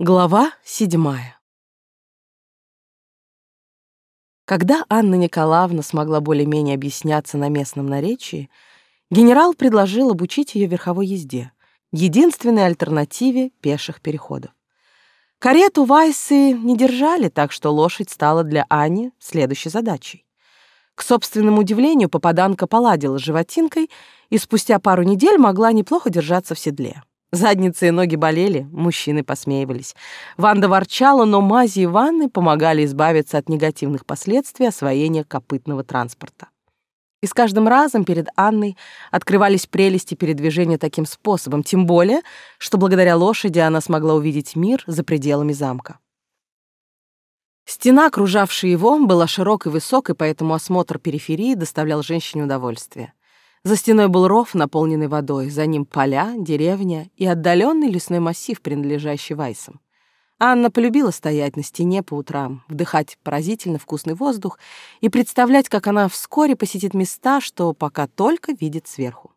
Глава седьмая. Когда Анна Николаевна смогла более-менее объясняться на местном наречии, генерал предложил обучить ее верховой езде, единственной альтернативе пеших переходов. Карету Вайсы не держали, так что лошадь стала для Ани следующей задачей. К собственному удивлению, попаданка поладила животинкой и спустя пару недель могла неплохо держаться в седле. Задницы и ноги болели, мужчины посмеивались. Ванда ворчала, но мази и ванны помогали избавиться от негативных последствий освоения копытного транспорта. И с каждым разом перед Анной открывались прелести передвижения таким способом, тем более, что благодаря лошади она смогла увидеть мир за пределами замка. Стена, окружавшая его, была широкой и высокой, поэтому осмотр периферии доставлял женщине удовольствие. За стеной был ров, наполненный водой, за ним поля, деревня и отдаленный лесной массив, принадлежащий Вайсам. Анна полюбила стоять на стене по утрам, вдыхать поразительно вкусный воздух и представлять, как она вскоре посетит места, что пока только видит сверху.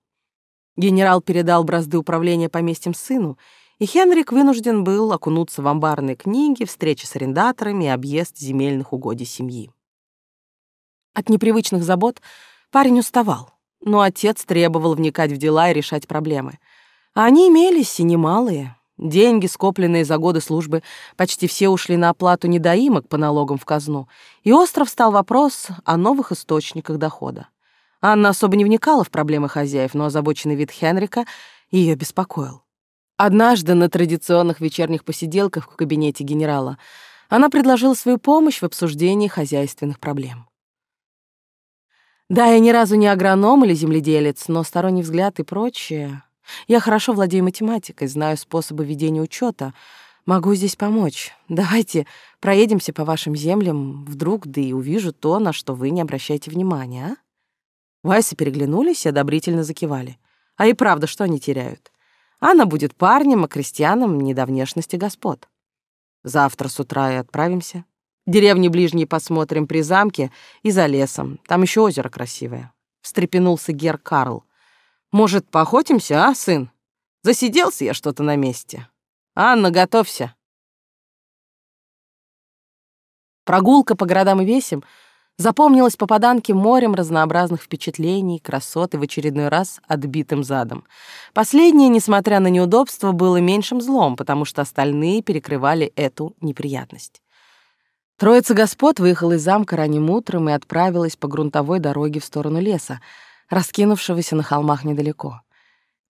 Генерал передал бразды управления поместьем сыну, и Хенрик вынужден был окунуться в амбарные книги, встречи с арендаторами и объезд земельных угодий семьи. От непривычных забот парень уставал но отец требовал вникать в дела и решать проблемы. А они имелись и немалые. Деньги, скопленные за годы службы, почти все ушли на оплату недоимок по налогам в казну, и остров стал вопрос о новых источниках дохода. Анна особо не вникала в проблемы хозяев, но озабоченный вид Хенрика ее беспокоил. Однажды на традиционных вечерних посиделках в кабинете генерала она предложила свою помощь в обсуждении хозяйственных проблем. Да, я ни разу не агроном или земледелец, но сторонний взгляд и прочее. Я хорошо владею математикой, знаю способы ведения учета. Могу здесь помочь. Давайте проедемся по вашим землям, вдруг да и увижу то, на что вы не обращаете внимания, а? Вайсы переглянулись и одобрительно закивали. А и правда, что они теряют? Она будет парнем, а крестьянам не до внешности господ. Завтра с утра и отправимся. Деревни ближние посмотрим при замке и за лесом. Там еще озеро красивое. Встрепенулся Гер Карл. Может, поохотимся, а, сын? Засиделся я что-то на месте. Анна, готовься. Прогулка по городам и весям запомнилась попаданке морем разнообразных впечатлений, красот и в очередной раз отбитым задом. Последнее, несмотря на неудобства, было меньшим злом, потому что остальные перекрывали эту неприятность. Троица господ выехала из замка ранним утром и отправилась по грунтовой дороге в сторону леса, раскинувшегося на холмах недалеко.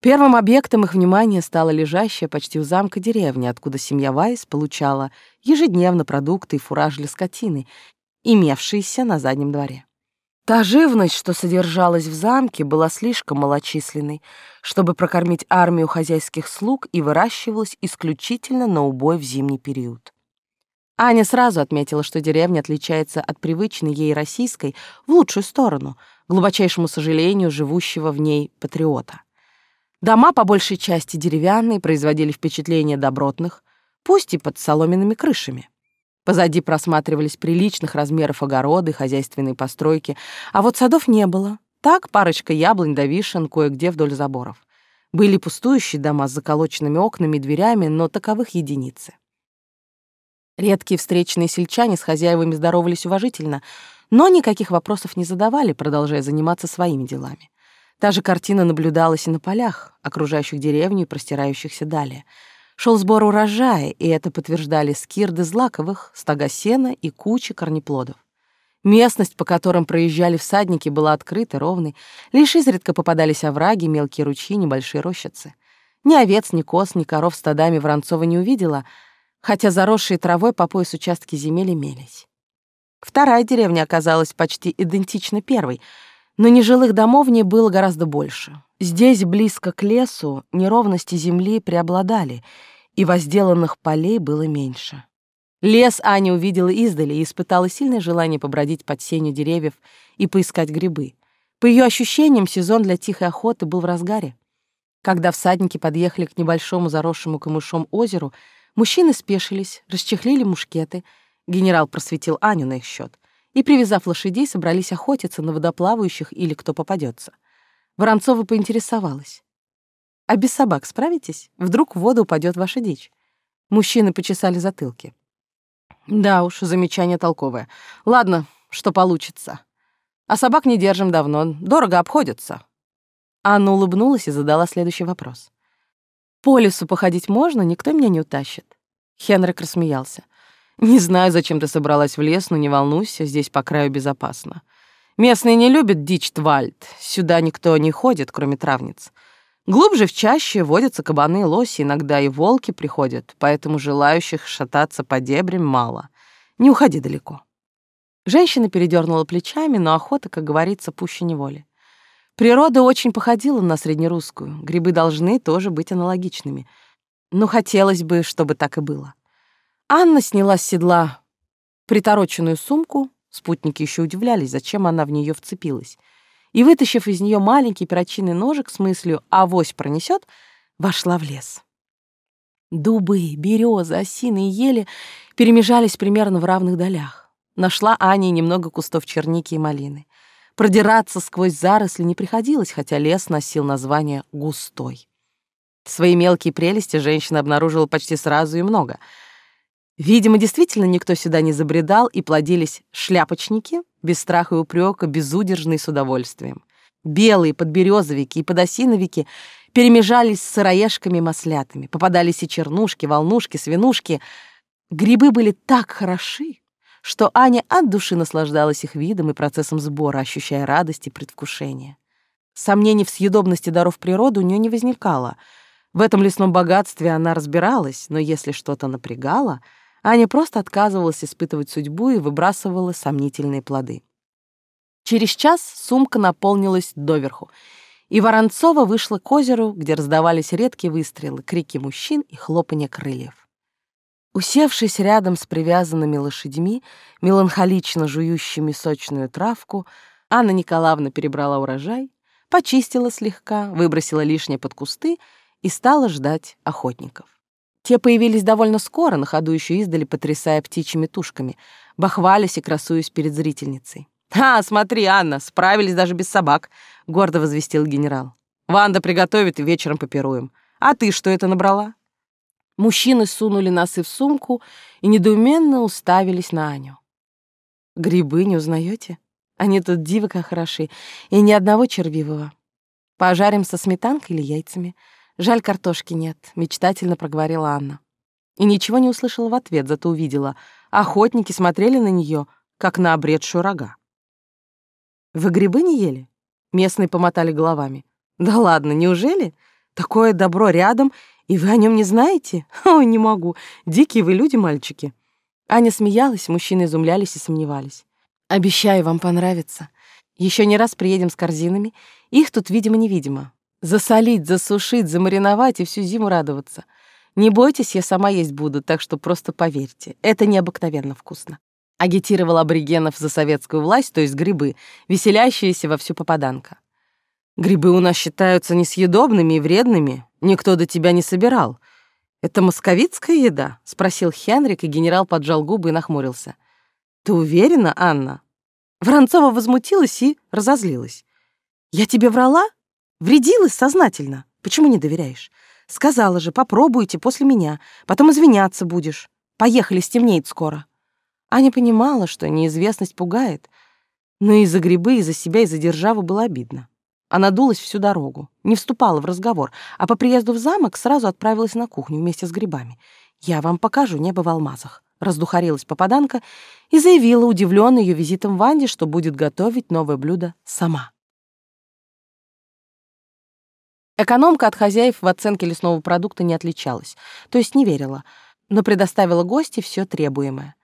Первым объектом их внимания стала лежащая почти у замка деревня, откуда семья Вайс получала ежедневно продукты и фураж для скотины, имевшиеся на заднем дворе. Та живность, что содержалась в замке, была слишком малочисленной, чтобы прокормить армию хозяйских слуг и выращивалась исключительно на убой в зимний период. Аня сразу отметила, что деревня отличается от привычной ей российской в лучшую сторону, глубочайшему сожалению живущего в ней патриота. Дома по большей части деревянные, производили впечатление добротных, пусть и под соломенными крышами. Позади просматривались приличных размеров огороды, хозяйственные постройки, а вот садов не было. Так парочка яблонь да вишен кое-где вдоль заборов. Были пустующие дома с заколоченными окнами и дверями, но таковых единицы. Редкие встречные сельчане с хозяевами здоровались уважительно, но никаких вопросов не задавали, продолжая заниматься своими делами. Та же картина наблюдалась и на полях, окружающих деревню и простирающихся далее. Шел сбор урожая, и это подтверждали скирды злаковых, стога сена и кучи корнеплодов. Местность, по которым проезжали всадники, была открыта, ровной. Лишь изредка попадались овраги, мелкие ручьи, небольшие рощицы. Ни овец, ни коз, ни коров стадами Воронцова не увидела — хотя заросшие травой по пояс участки земель имелись. Вторая деревня оказалась почти идентична первой, но нежилых домов в ней было гораздо больше. Здесь, близко к лесу, неровности земли преобладали, и возделанных полей было меньше. Лес Аня увидела издали и испытала сильное желание побродить под сенью деревьев и поискать грибы. По ее ощущениям, сезон для тихой охоты был в разгаре. Когда всадники подъехали к небольшому заросшему камышом озеру, Мужчины спешились, расчехлили мушкеты. Генерал просветил Аню на их счет. И, привязав лошадей, собрались охотиться на водоплавающих или кто попадется. Воронцова поинтересовалась. «А без собак справитесь? Вдруг в воду упадет ваша дичь?» Мужчины почесали затылки. Да уж, замечание толковое. Ладно, что получится. А собак не держим давно, дорого обходятся. Анна улыбнулась и задала следующий вопрос. По лесу походить можно, никто меня не утащит. Хенрик рассмеялся. Не знаю, зачем ты собралась в лес, но не волнуйся, здесь по краю безопасно. Местные не любят дичь Твальд, сюда никто не ходит, кроме травниц. Глубже в чаще водятся кабаны и лоси, иногда и волки приходят, поэтому желающих шататься по дебрям мало. Не уходи далеко. Женщина передернула плечами, но охота, как говорится, пуще неволи. Природа очень походила на среднерусскую, грибы должны тоже быть аналогичными. Но хотелось бы, чтобы так и было. Анна сняла с седла притороченную сумку, спутники еще удивлялись, зачем она в нее вцепилась — и, вытащив из нее маленький перочинный ножик с мыслью «авось пронесет», вошла в лес. Дубы, березы, осины и ели перемежались примерно в равных долях. Нашла Аня немного кустов черники и малины. Продираться сквозь заросли не приходилось, хотя лес носил название «густой». Свои мелкие прелести женщина обнаружила почти сразу и много. Видимо, действительно никто сюда не забредал, и плодились шляпочники, без страха и упрека, безудержный с удовольствием. Белые подберезовики и подосиновики перемежались с сыроежками и маслятами. Попадались и чернушки, волнушки, свинушки. Грибы были так хороши, что Аня от души наслаждалась их видом и процессом сбора, ощущая радость и предвкушение. Сомнений в съедобности даров природы у нее не возникало. В этом лесном богатстве она разбиралась, но если что-то напрягало — Аня просто отказывалась испытывать судьбу и выбрасывала сомнительные плоды. Через час сумка наполнилась доверху, и Воронцова вышла к озеру, где раздавались редкие выстрелы, крики мужчин и хлопанье крыльев. Усевшись рядом с привязанными лошадьми, меланхолично жующими сочную травку, Анна Николаевна перебрала урожай, почистила слегка, выбросила лишнее под кусты и стала ждать охотников. Те появились довольно скоро, на ходу еще издали, потрясая птичьими тушками, бахвались и красуясь перед зрительницей. «А, смотри, Анна, справились даже без собак», — гордо возвестил генерал. «Ванда приготовит и вечером попируем. А ты что это набрала?» Мужчины сунули носы в сумку и недоуменно уставились на Аню. «Грибы не узнаете? Они тут диво как хороши, и ни одного червивого. Пожарим со сметанкой или яйцами. Жаль, картошки нет, мечтательно проговорила Анна. И ничего не услышала в ответ, зато увидела. Охотники смотрели на нее, как на обретшую рога. Вы грибы не ели? Местные помотали головами. Да ладно, неужели? Такое добро рядом, и вы о нем не знаете? Ой, не могу. Дикие вы люди, мальчики. Аня смеялась, мужчины изумлялись и сомневались. Обещаю, вам понравится. Еще не раз приедем с корзинами. Их тут, видимо-невидимо. Засолить, засушить, замариновать и всю зиму радоваться. Не бойтесь, я сама есть буду, так что просто поверьте, это необыкновенно вкусно. Агитировал аборигенов за советскую власть, то есть грибы, веселящиеся во всю попаданка. Грибы у нас считаются несъедобными и вредными, никто до тебя не собирал. Это московицкая еда? спросил Хенрик, и генерал поджал губы и нахмурился. Ты уверена, Анна? Воронцова возмутилась и разозлилась. Я тебе врала? Вредилась сознательно. Почему не доверяешь? Сказала же, попробуйте после меня, потом извиняться будешь. Поехали, стемнеет скоро. Аня понимала, что неизвестность пугает, но и за грибы, и за себя, и за державу было обидно. Она дулась всю дорогу, не вступала в разговор, а по приезду в замок сразу отправилась на кухню вместе с грибами. «Я вам покажу небо в алмазах», — раздухарилась попаданка и заявила, удивленная ее визитом Ванде, что будет готовить новое блюдо сама. Экономка от хозяев в оценке лесного продукта не отличалась, то есть не верила, но предоставила гости все требуемое.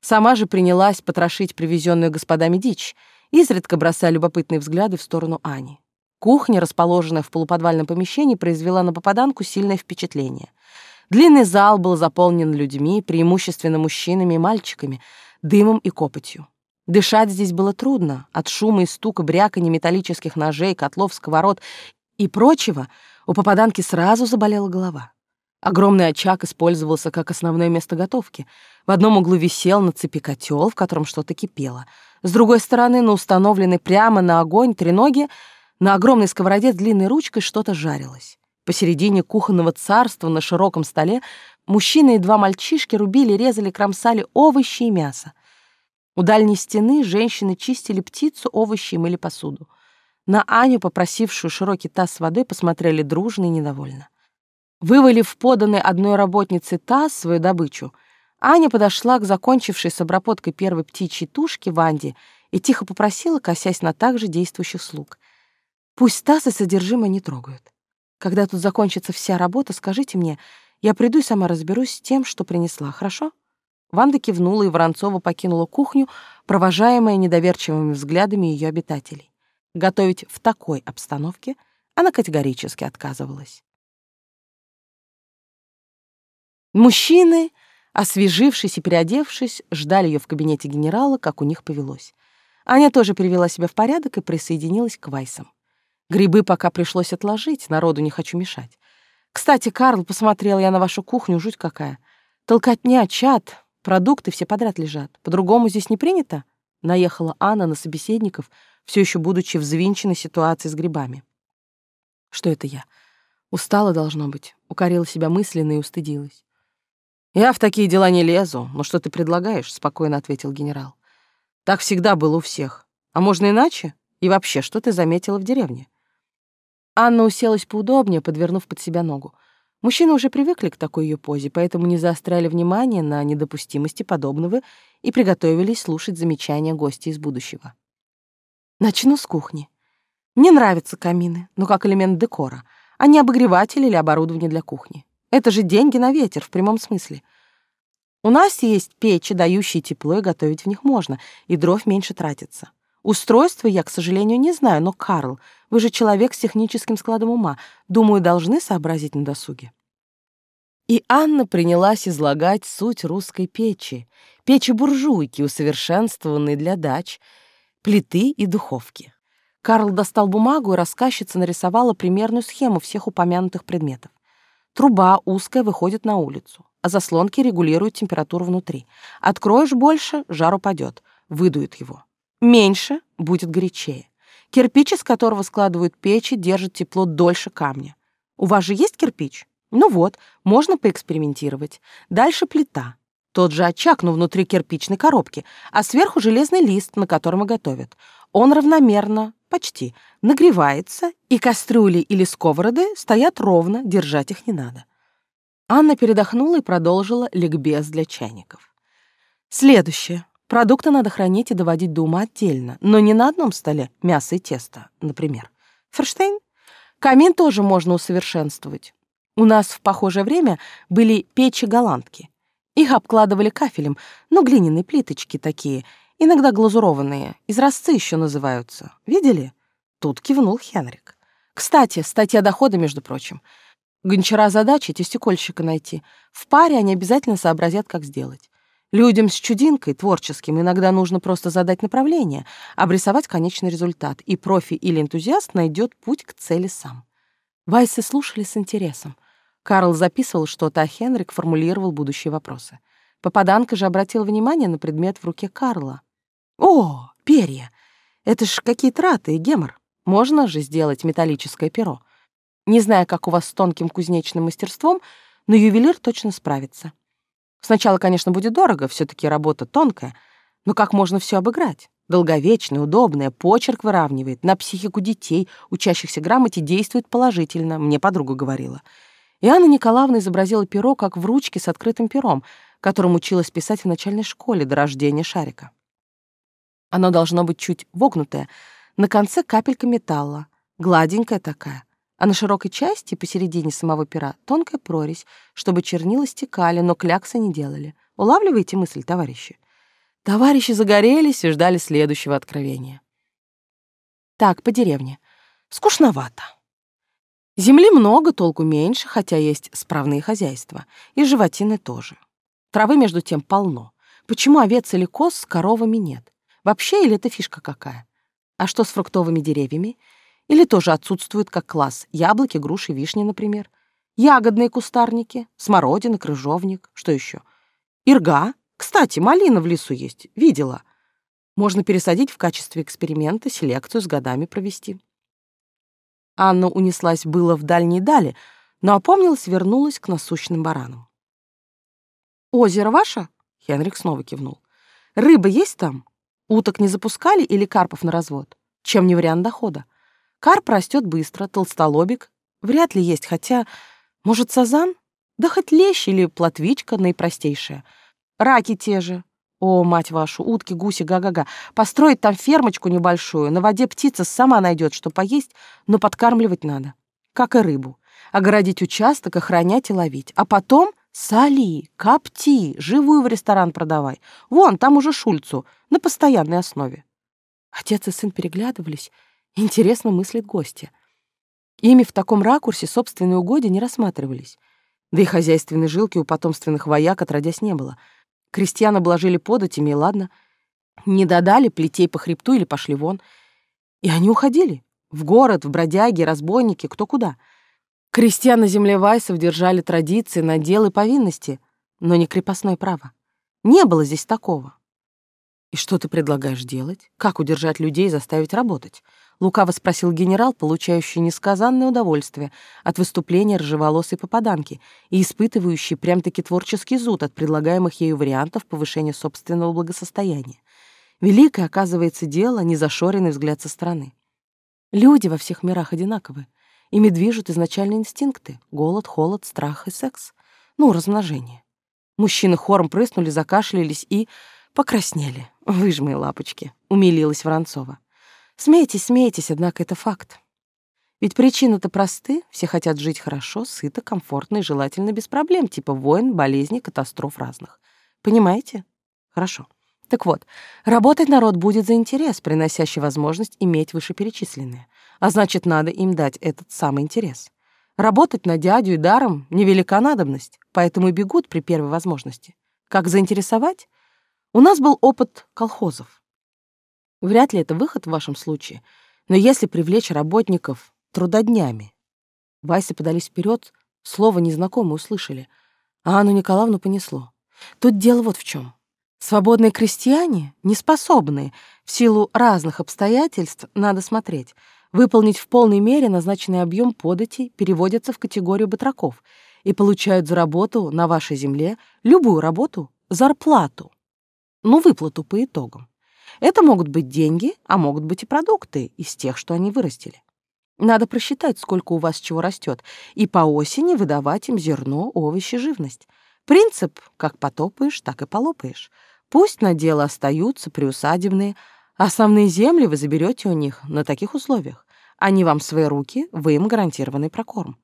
Сама же принялась потрошить привезенную господами дичь, изредка бросая любопытные взгляды в сторону Ани. Кухня, расположенная в полуподвальном помещении, произвела на попаданку сильное впечатление. Длинный зал был заполнен людьми, преимущественно мужчинами и мальчиками, дымом и копотью. Дышать здесь было трудно. От шума и стука, бряканья металлических ножей, котлов, сковород и прочего, у попаданки сразу заболела голова. Огромный очаг использовался как основное место готовки. В одном углу висел на цепи котел, в котором что-то кипело. С другой стороны, на установленной прямо на огонь треноге, на огромной сковороде с длинной ручкой что-то жарилось. Посередине кухонного царства на широком столе Мужчины и два мальчишки рубили, резали, кромсали овощи и мясо. У дальней стены женщины чистили птицу, овощи и мыли посуду. На Аню, попросившую широкий таз с водой, посмотрели дружно и недовольно. Вывалив поданный одной работнице таз свою добычу, Аня подошла к закончившей с обработкой первой птичьей тушки Ванде и тихо попросила, косясь на также действующих слуг. «Пусть таз содержимое не трогают. Когда тут закончится вся работа, скажите мне, я приду и сама разберусь с тем, что принесла, хорошо?» Ванда кивнула, и Воронцова покинула кухню, провожаемая недоверчивыми взглядами ее обитателей. Готовить в такой обстановке она категорически отказывалась. Мужчины, освежившись и переодевшись, ждали ее в кабинете генерала, как у них повелось. Аня тоже привела себя в порядок и присоединилась к Вайсам. Грибы пока пришлось отложить, народу не хочу мешать. Кстати, Карл, посмотрел я на вашу кухню, жуть какая. Толкотня, чат, продукты все подряд лежат. По-другому здесь не принято? Наехала Анна на собеседников, все еще будучи взвинченной ситуацией с грибами. Что это я? Устала, должно быть. Укорила себя мысленно и устыдилась. «Я в такие дела не лезу, но что ты предлагаешь?» — спокойно ответил генерал. «Так всегда было у всех. А можно иначе? И вообще, что ты заметила в деревне?» Анна уселась поудобнее, подвернув под себя ногу. Мужчины уже привыкли к такой ее позе, поэтому не заостряли внимание на недопустимости подобного и приготовились слушать замечания гостя из будущего. Начну с кухни. Мне нравятся камины, но как элемент декора, а не обогреватель или оборудование для кухни. Это же деньги на ветер в прямом смысле. У нас есть печи, дающие тепло, и готовить в них можно, и дров меньше тратится. Устройство я, к сожалению, не знаю, но, Карл, вы же человек с техническим складом ума. Думаю, должны сообразить на досуге. И Анна принялась излагать суть русской печи, печи-буржуйки, усовершенствованной для дач, плиты и духовки. Карл достал бумагу, и рассказчица нарисовала примерную схему всех упомянутых предметов. Труба узкая выходит на улицу, а заслонки регулируют температуру внутри. Откроешь больше — жар упадет, выдует его. Меньше — будет горячее. Кирпич, из которого складывают печи, держит тепло дольше камня. У вас же есть кирпич? Ну вот, можно поэкспериментировать. Дальше плита. Тот же очаг, но внутри кирпичной коробки, а сверху железный лист, на котором и готовят. Он равномерно, почти, нагревается, и кастрюли или сковороды стоят ровно, держать их не надо. Анна передохнула и продолжила ликбез для чайников. Следующее. Продукты надо хранить и доводить до ума отдельно, но не на одном столе мясо и тесто, например. Ферштейн? Камин тоже можно усовершенствовать. У нас в похожее время были печи-голландки. Их обкладывали кафелем, ну, глиняные плиточки такие, иногда глазурованные, изразцы еще называются. Видели? Тут кивнул Хенрик. Кстати, статья дохода, между прочим. Гончара задача тестикольщика найти. В паре они обязательно сообразят, как сделать. Людям с чудинкой, творческим, иногда нужно просто задать направление, обрисовать конечный результат, и профи или энтузиаст найдет путь к цели сам. Вайсы слушали с интересом. Карл записывал что-то, а Хенрик формулировал будущие вопросы. Попаданка же обратила внимание на предмет в руке Карла. «О, перья! Это ж какие траты и гемор. Можно же сделать металлическое перо. Не знаю, как у вас с тонким кузнечным мастерством, но ювелир точно справится. Сначала, конечно, будет дорого, все таки работа тонкая, но как можно все обыграть? Долговечная, удобная, почерк выравнивает, на психику детей, учащихся грамоте, действует положительно, мне подруга говорила. И Анна Николаевна изобразила перо, как в ручке с открытым пером, которым училась писать в начальной школе до рождения шарика. Оно должно быть чуть вогнутое, на конце капелька металла, гладенькая такая, а на широкой части, посередине самого пера, тонкая прорезь, чтобы чернила стекали, но кляксы не делали. Улавливаете мысль, товарищи? Товарищи загорелись и ждали следующего откровения. Так, по деревне. Скучновато. Земли много, толку меньше, хотя есть справные хозяйства. И животины тоже. Травы, между тем, полно. Почему овец или коз с коровами нет? Вообще, или это фишка какая? А что с фруктовыми деревьями? Или тоже отсутствует как класс яблоки, груши, вишни, например. Ягодные кустарники, смородина, крыжовник, что еще? Ирга. Кстати, малина в лесу есть, видела. Можно пересадить в качестве эксперимента, селекцию с годами провести. Анна унеслась было в дальние дали, но опомнилась, вернулась к насущным баранам. Озеро ваше? Хенрик снова кивнул. Рыба есть там? Уток не запускали или карпов на развод? Чем не вариант дохода? Карп растет быстро, толстолобик. Вряд ли есть, хотя, может, сазан? Да хоть лещ или плотвичка наипростейшая. Раки те же. О, мать вашу, утки, гуси, га-га-га. Построить там фермочку небольшую, на воде птица сама найдет, что поесть, но подкармливать надо. Как и рыбу. Огородить участок, охранять и ловить. А потом соли, копти, живую в ресторан продавай. Вон, там уже Шульцу, на постоянной основе. Отец и сын переглядывались. Интересно мыслит гостья. Ими в таком ракурсе собственные угодья не рассматривались. Да и хозяйственной жилки у потомственных вояк отродясь не было — Крестьян обложили податями, и ладно. Не додали плетей по хребту или пошли вон. И они уходили. В город, в бродяги, разбойники, кто куда. Крестьян на земле Вайсов держали традиции, наделы, повинности, но не крепостное право. Не было здесь такого. И что ты предлагаешь делать? Как удержать людей и заставить работать? Лукаво спросил генерал, получающий несказанное удовольствие от выступления ржеволосой попаданки и испытывающий прям-таки творческий зуд от предлагаемых ею вариантов повышения собственного благосостояния. Великое, оказывается, дело, незашоренный взгляд со стороны. Люди во всех мирах одинаковы. Ими движут изначальные инстинкты — голод, холод, страх и секс. Ну, размножение. Мужчины хором прыснули, закашлялись и покраснели. «Вы ж мои лапочки», — умилилась Воронцова. Смейтесь, смейтесь, однако это факт. Ведь причины-то просты, все хотят жить хорошо, сыто, комфортно и желательно без проблем, типа войн, болезней, катастроф разных. Понимаете? Хорошо. Так вот, работать народ будет за интерес, приносящий возможность иметь вышеперечисленное. А значит, надо им дать этот самый интерес. Работать на дядю и даром — невелика надобность, поэтому и бегут при первой возможности. Как заинтересовать? У нас был опыт колхозов. Вряд ли это выход в вашем случае, но если привлечь работников трудоднями. Вайсы подались вперед, слово незнакомое услышали, а Анну Николаевну понесло. Тут дело вот в чем. Свободные крестьяне, неспособные, в силу разных обстоятельств, надо смотреть, выполнить в полной мере назначенный объем податей, переводятся в категорию батраков и получают за работу на вашей земле любую работу, зарплату, ну, выплату по итогам. Это могут быть деньги, а могут быть и продукты из тех, что они вырастили. Надо просчитать, сколько у вас чего растет, и по осени выдавать им зерно, овощи, живность. Принцип «как потопаешь, так и полопаешь». Пусть на дело остаются приусадебные, основные земли вы заберете у них на таких условиях. Они вам свои руки, вы им гарантированный прокорм.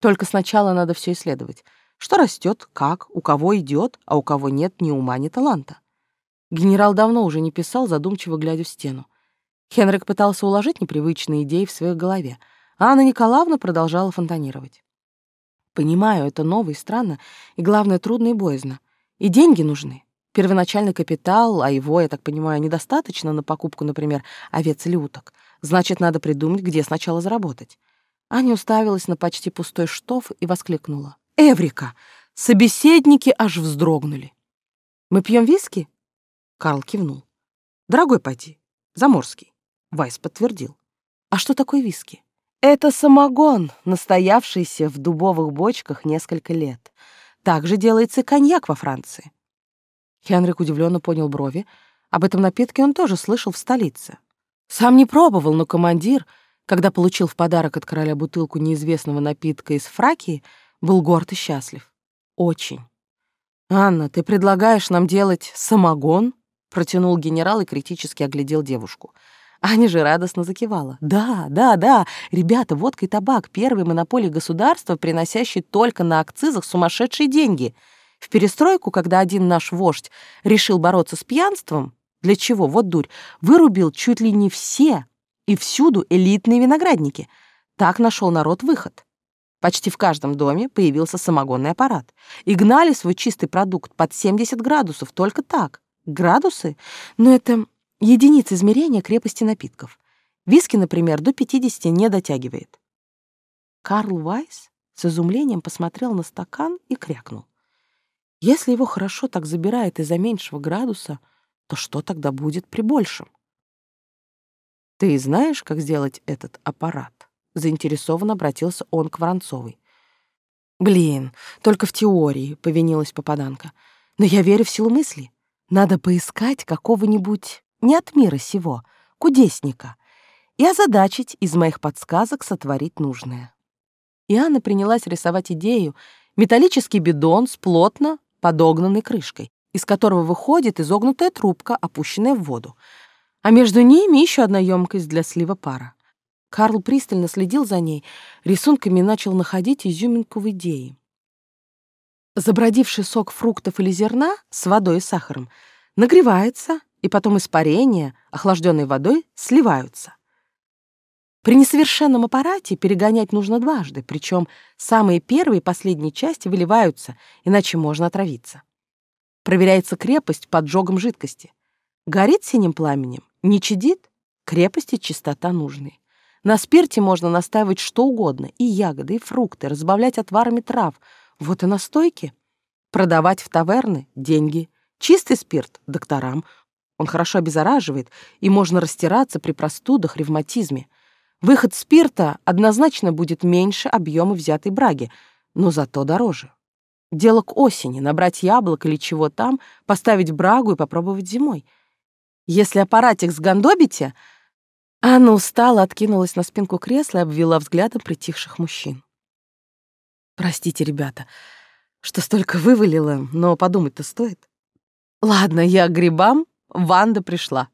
Только сначала надо все исследовать. Что растет, как, у кого идет, а у кого нет ни ума, ни таланта. Генерал давно уже не писал, задумчиво глядя в стену. Хенрик пытался уложить непривычные идеи в своей голове, а Анна Николаевна продолжала фонтанировать. «Понимаю, это ново и странно, и, главное, трудно и боязно. И деньги нужны. Первоначальный капитал, а его, я так понимаю, недостаточно на покупку, например, овец или уток. Значит, надо придумать, где сначала заработать». Аня уставилась на почти пустой штоф и воскликнула. «Эврика!» Собеседники аж вздрогнули. «Мы пьем виски?» Карл кивнул. «Дорогой поди, заморский», — Вайс подтвердил. «А что такое виски?» «Это самогон, настоявшийся в дубовых бочках несколько лет. Так же делается коньяк во Франции». Хенрик удивленно поднял брови. Об этом напитке он тоже слышал в столице. Сам не пробовал, но командир, когда получил в подарок от короля бутылку неизвестного напитка из Фракии, был горд и счастлив. Очень. «Анна, ты предлагаешь нам делать самогон?» Протянул генерал и критически оглядел девушку. Аня же радостно закивала. «Да, да, да, ребята, водка и табак — первые монополии государства, приносящие только на акцизах сумасшедшие деньги. В перестройку, когда один наш вождь решил бороться с пьянством, для чего, вот дурь, вырубил чуть ли не все и всюду элитные виноградники. Так нашел народ выход. Почти в каждом доме появился самогонный аппарат. И гнали свой чистый продукт под 70 градусов только так. Градусы? Но это единица измерения крепости напитков. Виски, например, до 50 не дотягивает. Карл Вайс с изумлением посмотрел на стакан и крякнул. Если его хорошо так забирает из-за меньшего градуса, то что тогда будет при большем? Ты знаешь, как сделать этот аппарат? Заинтересованно обратился он к Воронцовой. Блин, только в теории, повинилась попаданка. Но я верю в силу мысли. Надо поискать какого-нибудь не от мира сего, кудесника, и озадачить из моих подсказок сотворить нужное. И Анна принялась рисовать идею металлический бидон с плотно подогнанной крышкой, из которого выходит изогнутая трубка, опущенная в воду, а между ними еще одна емкость для слива пара. Карл пристально следил за ней, рисунками начал находить изюминку в идее. Забродивший сок фруктов или зерна с водой и сахаром нагревается, и потом испарения, охлажденной водой, сливаются. При несовершенном аппарате перегонять нужно дважды, причем самые первые и последние части выливаются, иначе можно отравиться. Проверяется крепость поджогом жидкости. Горит синим пламенем, не чадит, крепость и чистота нужны. На спирте можно настаивать что угодно, и ягоды, и фрукты, разбавлять отварами трав. Вот и настойки. Продавать в таверны — деньги. Чистый спирт — докторам. Он хорошо обеззараживает, и можно растираться при простудах, ревматизме. Выход спирта однозначно будет меньше объема взятой браги, но зато дороже. Дело к осени, набрать яблок или чего там, поставить брагу и попробовать зимой. Если аппаратик сгандобите... Анна устала, откинулась на спинку кресла и обвела взглядом притихших мужчин. «Простите, ребята, что столько вывалила, но подумать-то стоит. Ладно, я к грибам, Ванда пришла.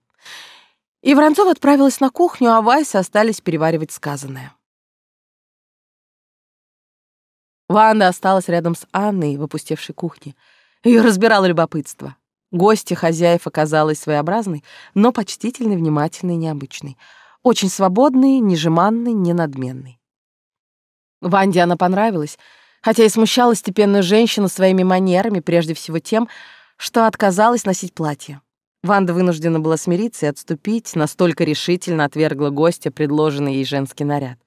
И Воронцова отправилась на кухню, а Вайсы остались переваривать сказанное. Ванда осталась рядом с Анной в опустевшей кухне. Ее разбирало любопытство. Гости хозяев оказалась своеобразной, но почтительной, внимательной, необычной. Очень свободной, нежеманной, ненадменной. Ванде она понравилась, хотя и смущала степенную женщину своими манерами, прежде всего тем, что отказалась носить платье. Ванда вынуждена была смириться и отступить, настолько решительно отвергла гостя предложенный ей женский наряд.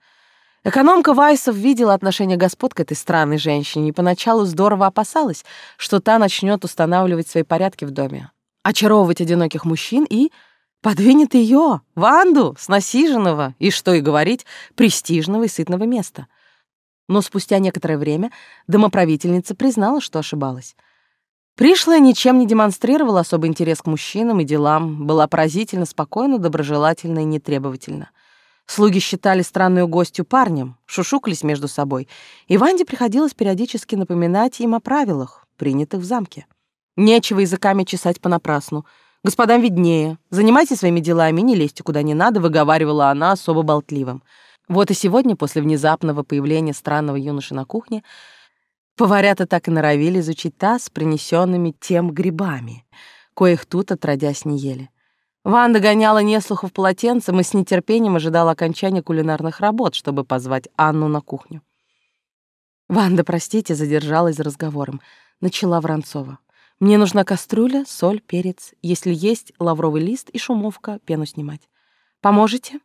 Экономка Вайсов видела отношение господ к этой странной женщине и поначалу здорово опасалась, что та начнет устанавливать свои порядки в доме, очаровывать одиноких мужчин и подвинет ее, Ванду, с насиженного и, что и говорить, престижного и сытного места. Но спустя некоторое время домоправительница признала, что ошибалась — Пришлая ничем не демонстрировала особый интерес к мужчинам и делам, была поразительно спокойна, доброжелательна и нетребовательна. Слуги считали странную гостью парнем, шушукались между собой, и Ванде приходилось периодически напоминать им о правилах, принятых в замке. Нечего языками чесать понапрасну. Господам виднее. Занимайтесь своими делами, не лезьте куда не надо, выговаривала она особо болтливым. Вот и сегодня, после внезапного появления странного юноши на кухне, Поварята так и норовили изучить таз с принесенными тем грибами, коих тут отродясь не ели. Ванда гоняла неслухов полотенцем и с нетерпением ожидала окончания кулинарных работ, чтобы позвать Анну на кухню. «Ванда, простите, задержалась за разговором», — начала Воронцова. «Мне нужна кастрюля, соль, перец, если есть лавровый лист и шумовка, пену снимать. Поможете?»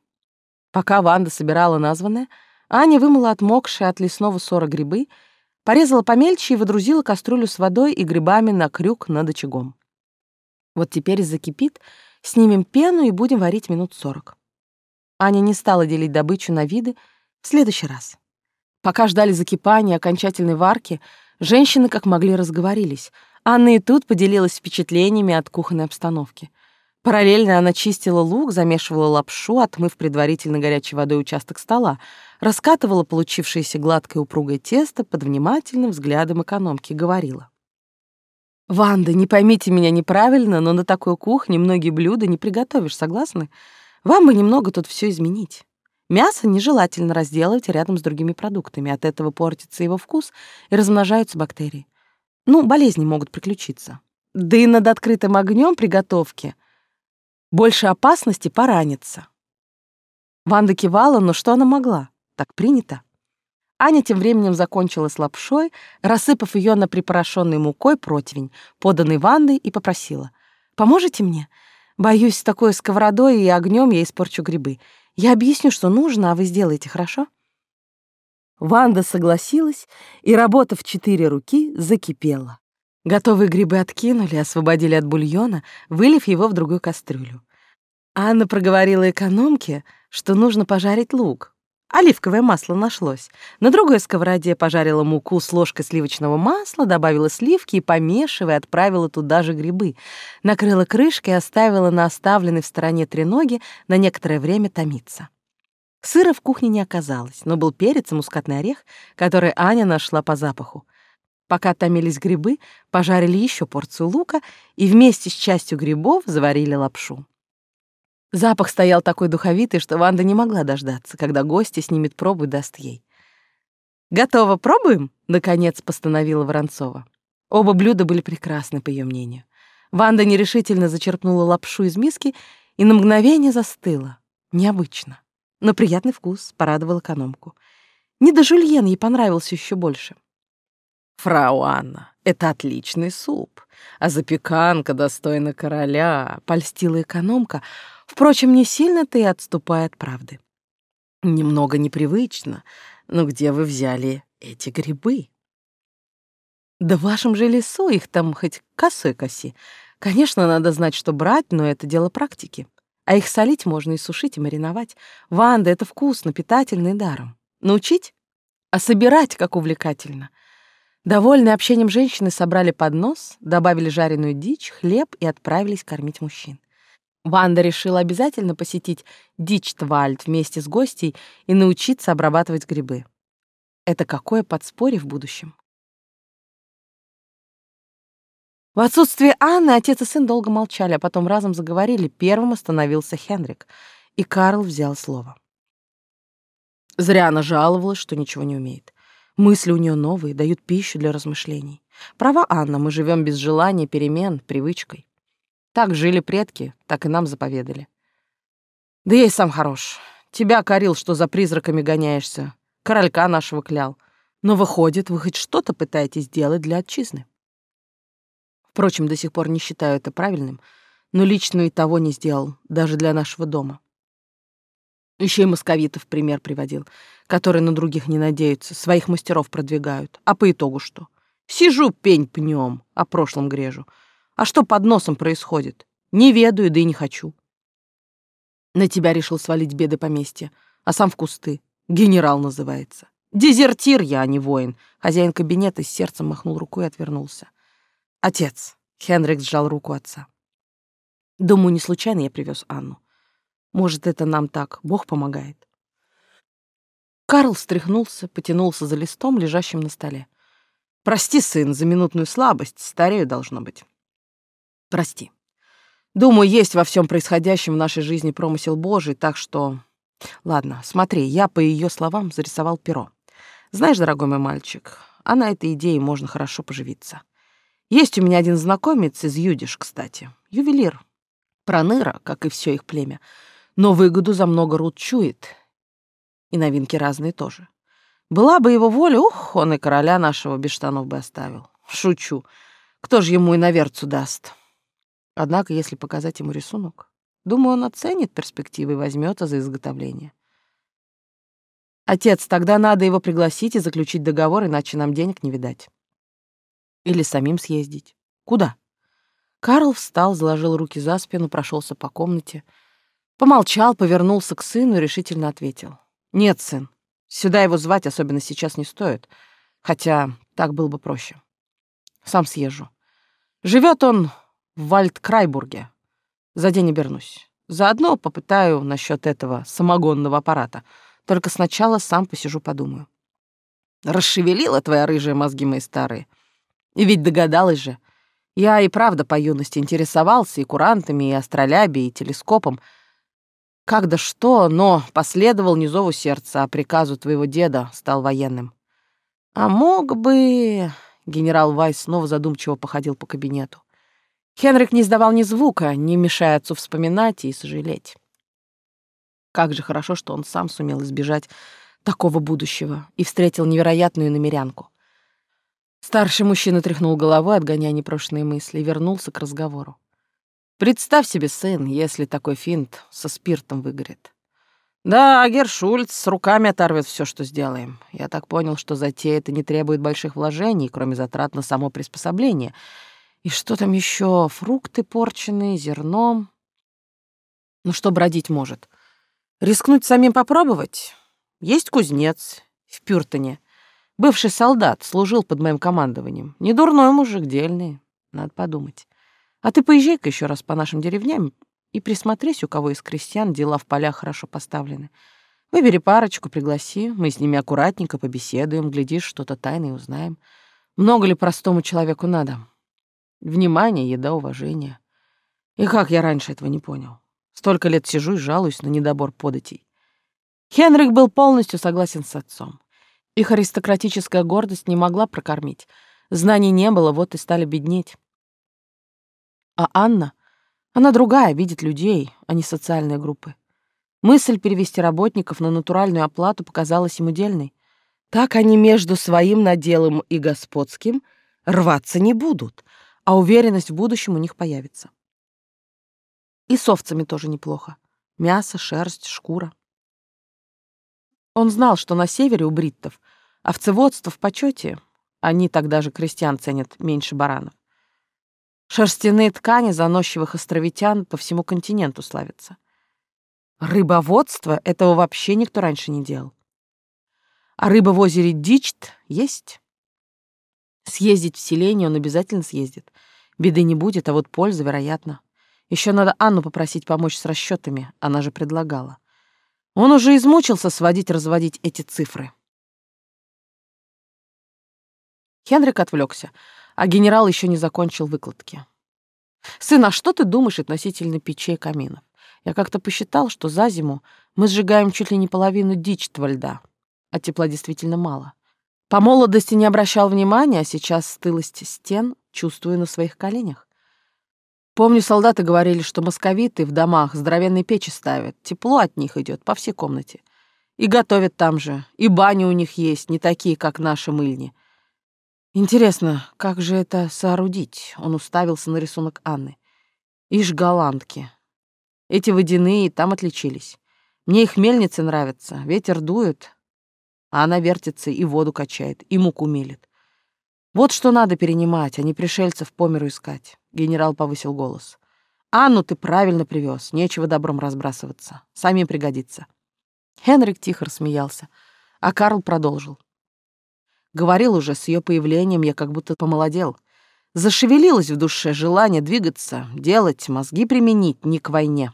Пока Ванда собирала названное, Аня вымыла отмокшие от лесного сора грибы — Порезала помельче и водрузила кастрюлю с водой и грибами на крюк над очагом. Вот теперь закипит, снимем пену и будем варить минут сорок. Аня не стала делить добычу на виды в следующий раз. Пока ждали закипания окончательной варки, женщины как могли разговорились. Анна и тут поделилась впечатлениями от кухонной обстановки. Параллельно она чистила лук, замешивала лапшу, отмыв предварительно горячей водой участок стола, раскатывала получившееся гладкое упругое тесто под внимательным взглядом экономки, говорила. «Ванда, не поймите меня неправильно, но на такой кухне многие блюда не приготовишь, согласны? Вам бы немного тут все изменить. Мясо нежелательно разделывать рядом с другими продуктами, от этого портится его вкус и размножаются бактерии. Ну, болезни могут приключиться. Да и над открытым огнем приготовки — больше опасности пораниться. Ванда кивала, но что она могла? Так принято. Аня тем временем закончила с лапшой, рассыпав ее на припорошенной мукой противень, поданный Вандой, и попросила. «Поможете мне? Боюсь, с такой сковородой и огнем я испорчу грибы. Я объясню, что нужно, а вы сделаете, хорошо?» Ванда согласилась, и работа в четыре руки закипела. Готовые грибы откинули, освободили от бульона, вылив его в другую кастрюлю. Анна проговорила экономке, что нужно пожарить лук, Оливковое масло нашлось. На другой сковороде пожарила муку с ложкой сливочного масла, добавила сливки и, помешивая, отправила туда же грибы. Накрыла крышкой и оставила на оставленной в стороне треноге на некоторое время томиться. Сыра в кухне не оказалось, но был перец и мускатный орех, который Аня нашла по запаху. Пока томились грибы, пожарили еще порцию лука и вместе с частью грибов заварили лапшу. Запах стоял такой духовитый, что Ванда не могла дождаться, когда гости снимет пробу и даст ей. «Готово, пробуем?» — наконец постановила Воронцова. Оба блюда были прекрасны, по ее мнению. Ванда нерешительно зачерпнула лапшу из миски и на мгновение застыла. Необычно. Но приятный вкус порадовал экономку. Не до жульен ей понравился еще больше. «Фрау Анна, это отличный суп, а запеканка достойна короля», — польстила экономка, впрочем, не сильно-то и отступая от правды. «Немного непривычно, но где вы взяли эти грибы?» «Да в вашем же лесу их там хоть косой коси. Конечно, надо знать, что брать, но это дело практики. А их солить можно и сушить, и мариновать. Ванда — это вкусно, питательно и даром. Научить? А собирать как увлекательно. Довольные общением женщины собрали поднос, добавили жареную дичь, хлеб и отправились кормить мужчин. Ванда решила обязательно посетить Дичтвальд вместе с гостей и научиться обрабатывать грибы. Это какое подспорье в будущем. В отсутствие Анны отец и сын долго молчали, а потом разом заговорили. Первым остановился Хенрик, и Карл взял слово. Зря она жаловалась, что ничего не умеет. Мысли у нее новые, дают пищу для размышлений. Права Анна, мы живем без желания перемен, привычкой. Так жили предки, так и нам заповедали. Да я и сам хорош. Тебя корил, что за призраками гоняешься. Королька нашего клял. Но выходит, вы хоть что-то пытаетесь сделать для отчизны. Впрочем, до сих пор не считаю это правильным, но лично и того не сделал, даже для нашего дома. Еще и московитов пример приводил, которые на других не надеются, своих мастеров продвигают. А по итогу что? Сижу пень пнем, а прошлом грежу. А что под носом происходит? Не ведаю, да и не хочу. На тебя решил свалить беды поместья, а сам в кусты. Генерал называется. Дезертир я, а не воин. Хозяин кабинета с сердцем махнул рукой и отвернулся. Отец. Хенрик сжал руку отца. Думаю, не случайно я привез Анну. Может, это нам так Бог помогает. Карл встряхнулся, потянулся за листом, лежащим на столе. «Прости, сын, за минутную слабость. Старею должно быть». «Прости. Думаю, есть во всем происходящем в нашей жизни промысел Божий, так что... Ладно, смотри, я, по ее словам, зарисовал перо. Знаешь, дорогой мой мальчик, а на этой идее можно хорошо поживиться. Есть у меня один знакомец из Юдиш, кстати, ювелир. Проныра, как и все их племя но выгоду за много руд чует. И новинки разные тоже. Была бы его воля, ух, он и короля нашего без штанов бы оставил. Шучу. Кто же ему и наверцу даст? Однако, если показать ему рисунок, думаю, он оценит перспективы и возьмется за изготовление. Отец, тогда надо его пригласить и заключить договор, иначе нам денег не видать. Или самим съездить. Куда? Карл встал, заложил руки за спину, прошелся по комнате — Помолчал, повернулся к сыну и решительно ответил. «Нет, сын, сюда его звать особенно сейчас не стоит, хотя так было бы проще. Сам съезжу. Живет он в Вальдкрайбурге. За день обернусь. Заодно попытаю насчет этого самогонного аппарата. Только сначала сам посижу, подумаю. Расшевелила твоя рыжая мозги мои старые. И ведь догадалась же. Я и правда по юности интересовался и курантами, и астролябией, и телескопом — как да что, но последовал не зову сердца, а приказу твоего деда стал военным. А мог бы... Генерал Вайс снова задумчиво походил по кабинету. Хенрик не издавал ни звука, не мешая отцу вспоминать и сожалеть. Как же хорошо, что он сам сумел избежать такого будущего и встретил невероятную намерянку. Старший мужчина тряхнул головой, отгоняя непрошенные мысли, и вернулся к разговору. Представь себе, сын, если такой финт со спиртом выгорит. Да, Гершульц с руками оторвет все, что сделаем. Я так понял, что затея это не требует больших вложений, кроме затрат на само приспособление. И что там еще? Фрукты порченые, зерном. Ну что бродить может? Рискнуть самим попробовать? Есть кузнец в Пюртоне. Бывший солдат, служил под моим командованием. Не дурной мужик, дельный. Надо подумать. А ты поезжай-ка еще раз по нашим деревням и присмотрись, у кого из крестьян дела в полях хорошо поставлены. Выбери парочку, пригласи, мы с ними аккуратненько побеседуем, глядишь, что-то тайное узнаем. Много ли простому человеку надо? Внимание, еда, уважение. И как я раньше этого не понял? Столько лет сижу и жалуюсь на недобор податей. Хенрик был полностью согласен с отцом. Их аристократическая гордость не могла прокормить. Знаний не было, вот и стали беднеть. А Анна? Она другая, видит людей, а не социальные группы. Мысль перевести работников на натуральную оплату показалась ему дельной. Так они между своим наделом и господским рваться не будут, а уверенность в будущем у них появится. И с овцами тоже неплохо. Мясо, шерсть, шкура. Он знал, что на севере у бриттов овцеводство в почете, они тогда же крестьян ценят меньше баранов. Шерстяные ткани заносчивых островитян по всему континенту славятся. Рыбоводство этого вообще никто раньше не делал. А рыба в озере Дичт есть. Съездить в селение он обязательно съездит. Беды не будет, а вот польза, вероятно. Еще надо Анну попросить помочь с расчетами, она же предлагала. Он уже измучился сводить-разводить эти цифры. Хенрик отвлекся, а генерал еще не закончил выкладки. «Сын, а что ты думаешь относительно печей и каминов? Я как-то посчитал, что за зиму мы сжигаем чуть ли не половину дичтва льда, а тепла действительно мало. По молодости не обращал внимания, а сейчас стылость стен чувствую на своих коленях. Помню, солдаты говорили, что московиты в домах здоровенные печи ставят, тепло от них идет по всей комнате. И готовят там же, и бани у них есть, не такие, как наши мыльни. Интересно, как же это соорудить? Он уставился на рисунок Анны. Ишь, голландки. Эти водяные там отличились. Мне их мельницы нравятся. Ветер дует, а она вертится и воду качает, и муку мелит. Вот что надо перенимать, а не пришельцев по миру искать. Генерал повысил голос. Анну ты правильно привез, нечего добром разбрасываться. Сами пригодится. Хенрик тихо рассмеялся, а Карл продолжил. Говорил уже, с ее появлением я как будто помолодел. Зашевелилось в душе желание двигаться, делать, мозги применить не к войне.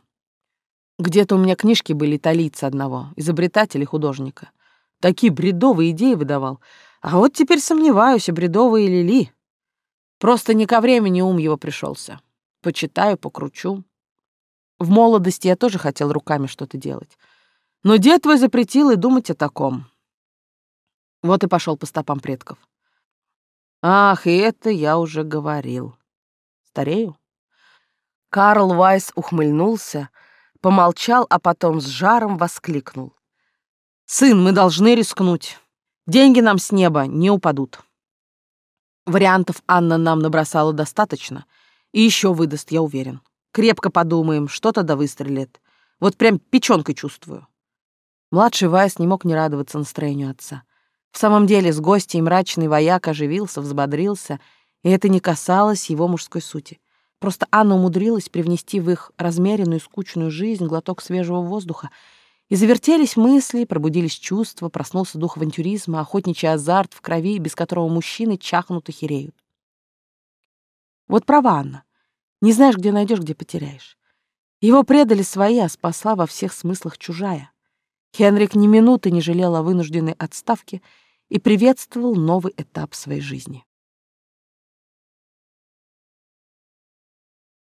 Где-то у меня книжки были италийца одного, изобретателя художника. Такие бредовые идеи выдавал. А вот теперь сомневаюсь, бредовые ли ли. Просто не ко времени ум его пришелся. Почитаю, покручу. В молодости я тоже хотел руками что-то делать. Но дед твой запретил и думать о таком. Вот и пошел по стопам предков. Ах, и это я уже говорил. Старею? Карл Вайс ухмыльнулся, помолчал, а потом с жаром воскликнул. «Сын, мы должны рискнуть. Деньги нам с неба не упадут». Вариантов Анна нам набросала достаточно, и еще выдаст, я уверен. Крепко подумаем, что-то да выстрелит. Вот прям печенкой чувствую. Младший Вайс не мог не радоваться настроению отца. В самом деле, с гостей мрачный вояк оживился, взбодрился, и это не касалось его мужской сути. Просто Анна умудрилась привнести в их размеренную скучную жизнь глоток свежего воздуха, и завертелись мысли, пробудились чувства, проснулся дух авантюризма, охотничий азарт в крови, без которого мужчины чахнут и хереют. Вот права Анна. Не знаешь, где найдешь, где потеряешь. Его предали свои, а спасла во всех смыслах чужая. Хенрик ни минуты не жалел о вынужденной отставке и приветствовал новый этап своей жизни.